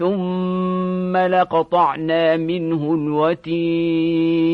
ثم لقطعنا منه الوتين.